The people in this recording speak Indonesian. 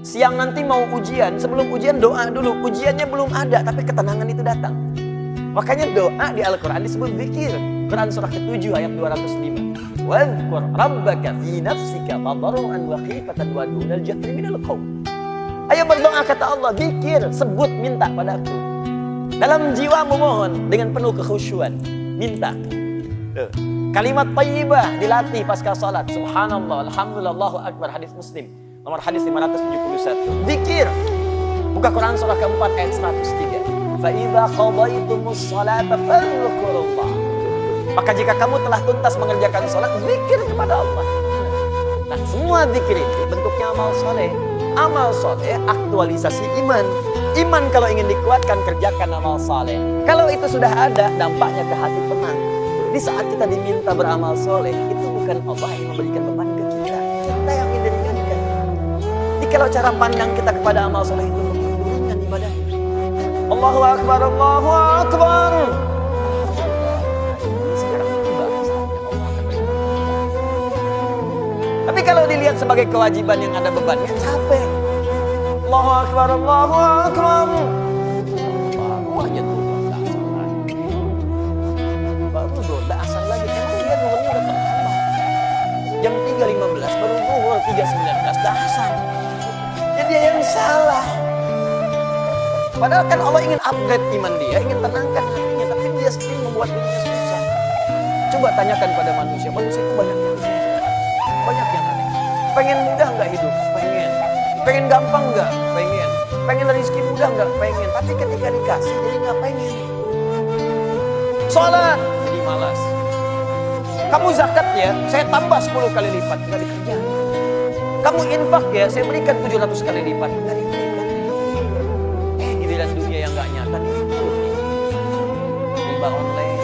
Siang nanti mau ujian, sebelum ujian doa dulu. Ujiannya belum ada, tapi ketenangan itu datang. Makanya doa di Al-Quran disebut zikir. Quran surah ke-7 ayat 205. Wadhkur rabbaka fi nafsika tadarruan wa khifatan wa dunal jahri minal qawl. Ayo berdoa kata Allah, zikir, sebut minta padaku. Dalam jiwamu mohon dengan penuh kekhusyuan, minta. Tuh. Kalimat tayyibah dilatih pasca salat. Subhanallah, alhamdulillah, Allahu akbar hadis Muslim nomor hadis 571. Zikir. Buka Quran surah keempat ayat 103. Fa'idha qadaytumus salata fa'lukurullah. Maka jika kamu telah tuntas mengerjakan sholat, zikir kepada Allah. Nah, semua zikir itu bentuknya amal soleh. Amal soleh, aktualisasi iman. Iman kalau ingin dikuatkan, kerjakan amal soleh. Kalau itu sudah ada, dampaknya ke hati tenang. Di saat kita diminta beramal soleh, itu bukan Allah yang memberikan beban kalau cara pandang kita kepada amal soleh itu ringan ibadahnya. Allahu Akbar, Allahu Akbar. Sekarang tiba. Tapi kalau dilihat sebagai kewajiban yang ada bebannya, capek. Allahu Akbar, Allahu Akbar. Baru asal lagi. Jam 3.15 baru zuhur 3.19 dah Padahal kan Allah ingin upgrade iman dia, ingin tenangkan hatinya, tapi dia sendiri membuat dirinya susah. Coba tanyakan pada manusia, manusia itu banyak yang aneh. Banyak yang aneh. Pengen mudah nggak hidup? Pengen. Pengen gampang nggak? Pengen. Pengen rezeki mudah nggak? Pengen. Tapi ketika dikasih jadi nggak pengen. Sholat jadi malas. Kamu zakat ya, saya tambah 10 kali lipat, nggak dikerjain. Kamu infak ya, saya berikan 700 kali lipat, nggak diberikan kehadiran dunia yang gak nyata di riba online.